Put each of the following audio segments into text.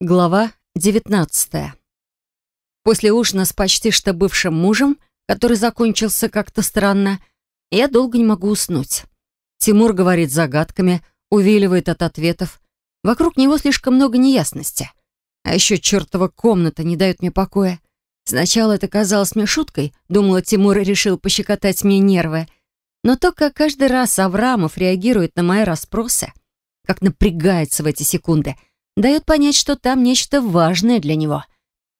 Глава 19 После ужина с почти что бывшим мужем, который закончился как-то странно, я долго не могу уснуть. Тимур говорит загадками, увиливает от ответов. Вокруг него слишком много неясности. А еще чертова комната не дает мне покоя. Сначала это казалось мне шуткой, думала, Тимур решил пощекотать мне нервы. Но то, как каждый раз Аврамов реагирует на мои расспросы, как напрягается в эти секунды — дает понять, что там нечто важное для него.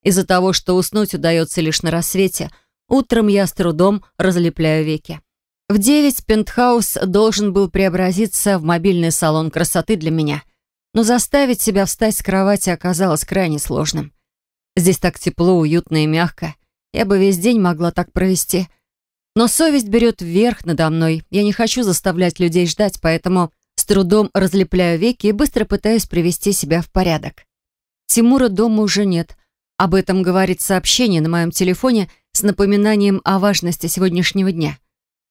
Из-за того, что уснуть удается лишь на рассвете, утром я с трудом разлепляю веки. В девять пентхаус должен был преобразиться в мобильный салон красоты для меня, но заставить себя встать с кровати оказалось крайне сложным. Здесь так тепло, уютно и мягко. Я бы весь день могла так провести. Но совесть берет вверх надо мной. Я не хочу заставлять людей ждать, поэтому трудом разлепляю веки и быстро пытаюсь привести себя в порядок. Тимура дома уже нет. Об этом говорит сообщение на моем телефоне с напоминанием о важности сегодняшнего дня.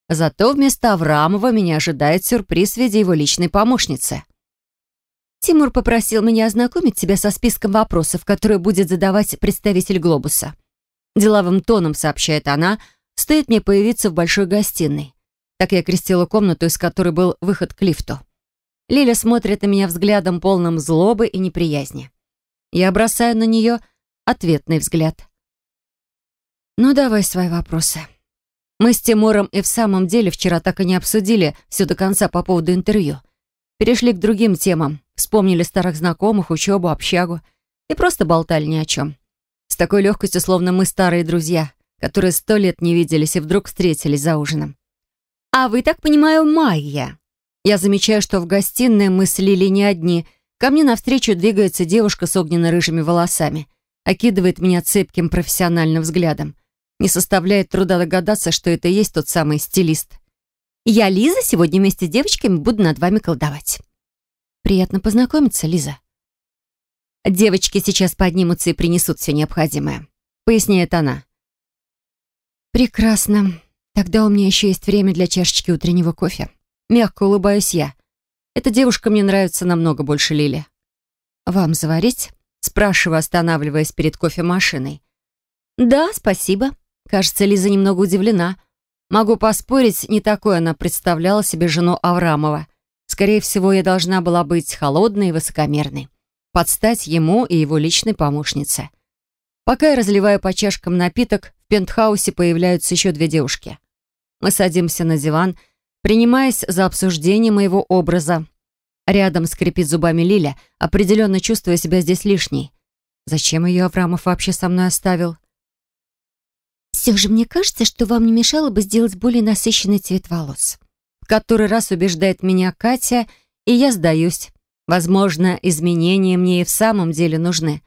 Зато вместо Аврамова меня ожидает сюрприз в виде его личной помощницы. Тимур попросил меня ознакомить тебя со списком вопросов, которые будет задавать представитель «Глобуса». Деловым тоном сообщает она, стоит мне появиться в большой гостиной. Так я крестила комнату, из которой был выход к лифту. Лиля смотрит на меня взглядом, полным злобы и неприязни. Я бросаю на нее ответный взгляд. «Ну, давай свои вопросы». Мы с Тимуром и в самом деле вчера так и не обсудили все до конца по поводу интервью. Перешли к другим темам, вспомнили старых знакомых, учебу, общагу и просто болтали ни о чем. С такой легкостью, словно мы старые друзья, которые сто лет не виделись и вдруг встретились за ужином. «А вы, так понимаю, Майя?» Я замечаю, что в гостиной мы с Лили не одни. Ко мне навстречу двигается девушка с огненно-рыжими волосами. Окидывает меня цепким профессиональным взглядом. Не составляет труда догадаться, что это и есть тот самый стилист. «Я Лиза, сегодня вместе с девочками буду над вами колдовать». «Приятно познакомиться, Лиза». «Девочки сейчас поднимутся и принесут все необходимое», — поясняет она. «Прекрасно. Тогда у меня еще есть время для чашечки утреннего кофе». Мягко улыбаюсь я. Эта девушка мне нравится намного больше Лили. «Вам заварить?» Спрашиваю, останавливаясь перед кофемашиной. «Да, спасибо». Кажется, Лиза немного удивлена. Могу поспорить, не такой она представляла себе жену Аврамова. Скорее всего, я должна была быть холодной и высокомерной. Подстать ему и его личной помощнице. Пока я разливаю по чашкам напиток, в пентхаусе появляются еще две девушки. Мы садимся на диван принимаясь за обсуждение моего образа. Рядом скрипит зубами Лиля, определенно чувствуя себя здесь лишней. Зачем ее Аврамов вообще со мной оставил? «Все же мне кажется, что вам не мешало бы сделать более насыщенный цвет волос». В который раз убеждает меня Катя, и я сдаюсь. Возможно, изменения мне и в самом деле нужны.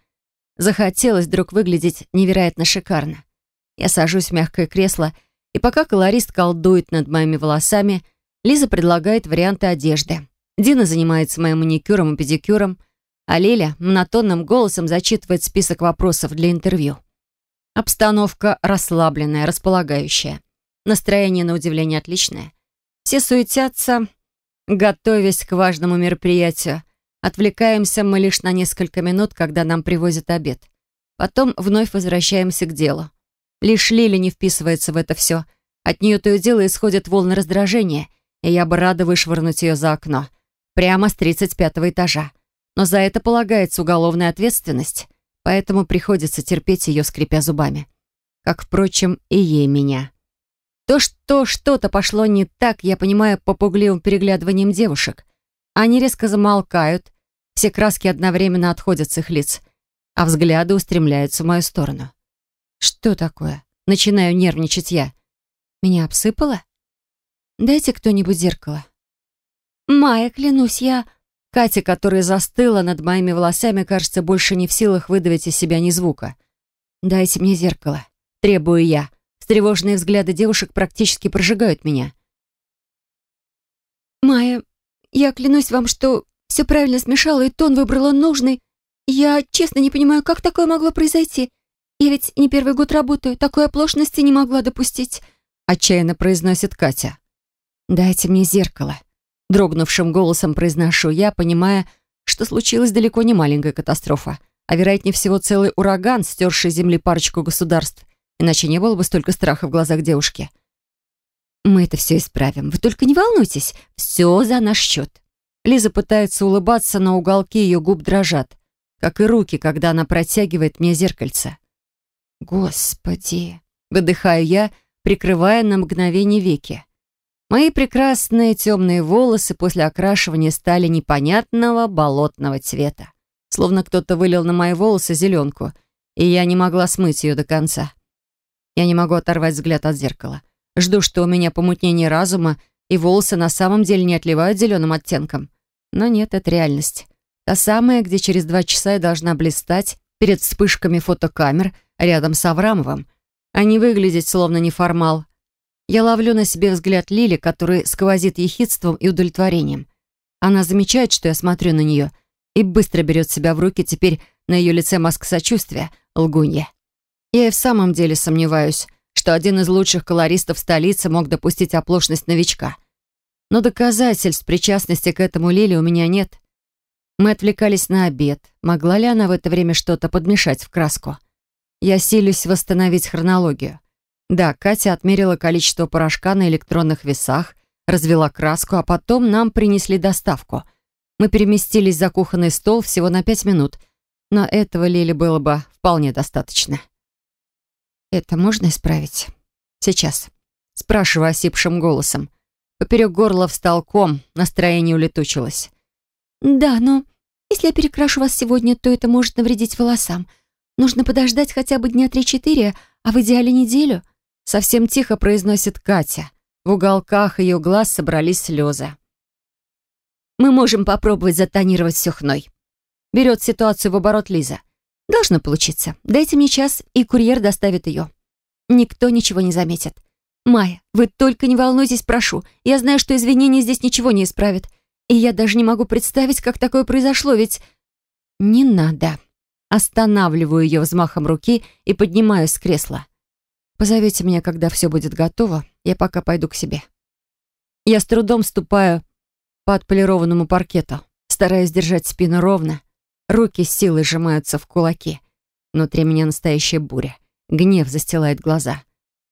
Захотелось вдруг выглядеть невероятно шикарно. Я сажусь в мягкое кресло и пока колорист колдует над моими волосами, Лиза предлагает варианты одежды. Дина занимается моим маникюром и педикюром, а Лиля монотонным голосом зачитывает список вопросов для интервью. Обстановка расслабленная, располагающая. Настроение, на удивление, отличное. Все суетятся, готовясь к важному мероприятию. Отвлекаемся мы лишь на несколько минут, когда нам привозят обед. Потом вновь возвращаемся к делу. Лишь Лили не вписывается в это все. От нее то и дело исходят волны раздражения, и я бы рада вышвырнуть ее за окно. Прямо с 35 этажа. Но за это полагается уголовная ответственность, поэтому приходится терпеть ее, скрипя зубами. Как, впрочем, и ей меня. То, что что-то пошло не так, я понимаю по пугливым переглядываниям девушек. Они резко замолкают, все краски одновременно отходят с их лиц, а взгляды устремляются в мою сторону. Что такое? Начинаю нервничать я. Меня обсыпало? Дайте кто-нибудь зеркало. Майя, клянусь, я... Катя, которая застыла над моими волосами, кажется, больше не в силах выдавить из себя ни звука. «Дайте мне зеркало», — требую я. Встревоженные взгляды девушек практически прожигают меня. «Майя, я клянусь вам, что все правильно смешала и тон выбрала нужный. Я честно не понимаю, как такое могло произойти. «Я ведь не первый год работаю, такой оплошности не могла допустить», отчаянно произносит Катя. «Дайте мне зеркало», дрогнувшим голосом произношу я, понимая, что случилась далеко не маленькая катастрофа. а вероятнее всего целый ураган, стерший земли парочку государств, иначе не было бы столько страха в глазах девушки. «Мы это все исправим. Вы только не волнуйтесь. Все за наш счет». Лиза пытается улыбаться, но уголки ее губ дрожат, как и руки, когда она протягивает мне зеркальце. «Господи!» — выдыхаю я, прикрывая на мгновение веки. Мои прекрасные темные волосы после окрашивания стали непонятного болотного цвета. Словно кто-то вылил на мои волосы зеленку, и я не могла смыть ее до конца. Я не могу оторвать взгляд от зеркала. Жду, что у меня помутнение разума, и волосы на самом деле не отливают зеленым оттенком. Но нет, это реальность. Та самая, где через два часа я должна блистать перед вспышками фотокамер рядом с Аврамовым, а не выглядеть словно неформал. Я ловлю на себе взгляд Лили, который сквозит ехидством и удовлетворением. Она замечает, что я смотрю на нее, и быстро берет себя в руки, теперь на ее лице маска сочувствия, лгунья. Я и в самом деле сомневаюсь, что один из лучших колористов столицы мог допустить оплошность новичка. Но доказательств причастности к этому Лили у меня нет. Мы отвлекались на обед. Могла ли она в это время что-то подмешать в краску? Я силюсь восстановить хронологию. Да, Катя отмерила количество порошка на электронных весах, развела краску, а потом нам принесли доставку. Мы переместились за кухонный стол всего на пять минут, но этого Лили было бы вполне достаточно. «Это можно исправить?» «Сейчас». Спрашиваю осипшим голосом. Поперек горла встал ком, настроение улетучилось. «Да, но если я перекрашу вас сегодня, то это может навредить волосам. Нужно подождать хотя бы дня три-четыре, а в идеале неделю». Совсем тихо произносит Катя. В уголках ее глаз собрались слезы. «Мы можем попробовать затонировать все хной». Берет ситуацию в оборот Лиза. Должно получиться. Дайте мне час, и курьер доставит ее. Никто ничего не заметит. Майя, вы только не волнуйтесь, прошу. Я знаю, что извинения здесь ничего не исправят. И я даже не могу представить, как такое произошло, ведь... Не надо. Останавливаю ее взмахом руки и поднимаюсь с кресла. Позовите меня, когда все будет готово. Я пока пойду к себе. Я с трудом ступаю по отполированному паркету, стараясь держать спину ровно, Руки с силой сжимаются в кулаки. Внутри меня настоящая буря. Гнев застилает глаза.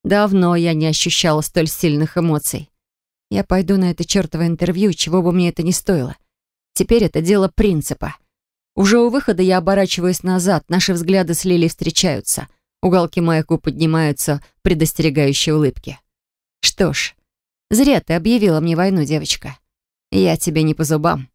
Давно я не ощущала столь сильных эмоций. Я пойду на это чертово интервью, чего бы мне это ни стоило. Теперь это дело принципа. Уже у выхода я оборачиваюсь назад, наши взгляды с Лилей встречаются. Уголки губ поднимаются в предостерегающей улыбке. Что ж, зря ты объявила мне войну, девочка. Я тебе не по зубам.